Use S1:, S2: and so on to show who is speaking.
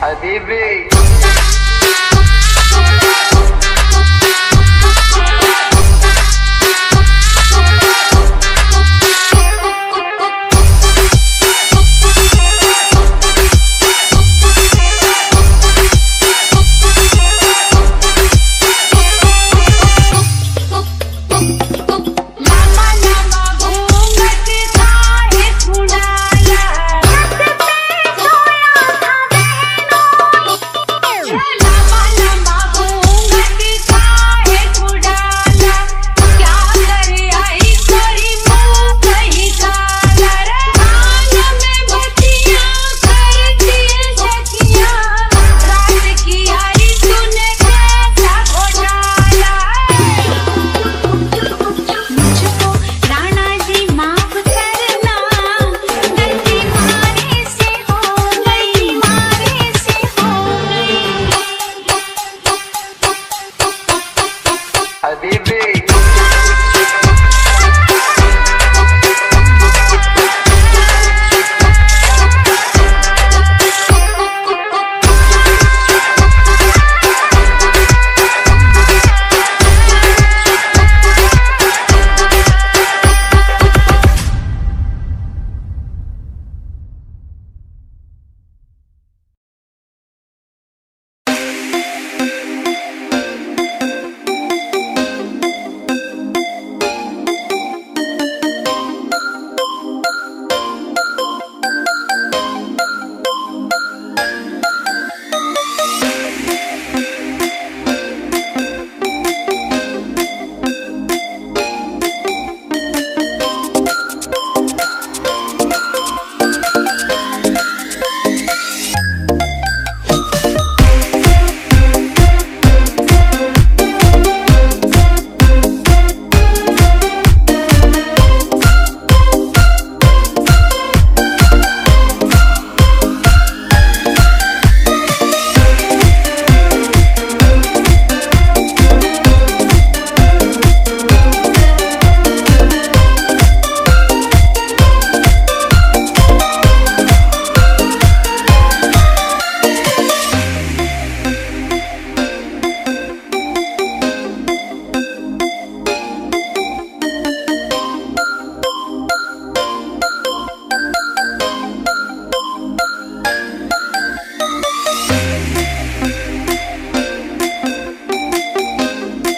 S1: Habibi.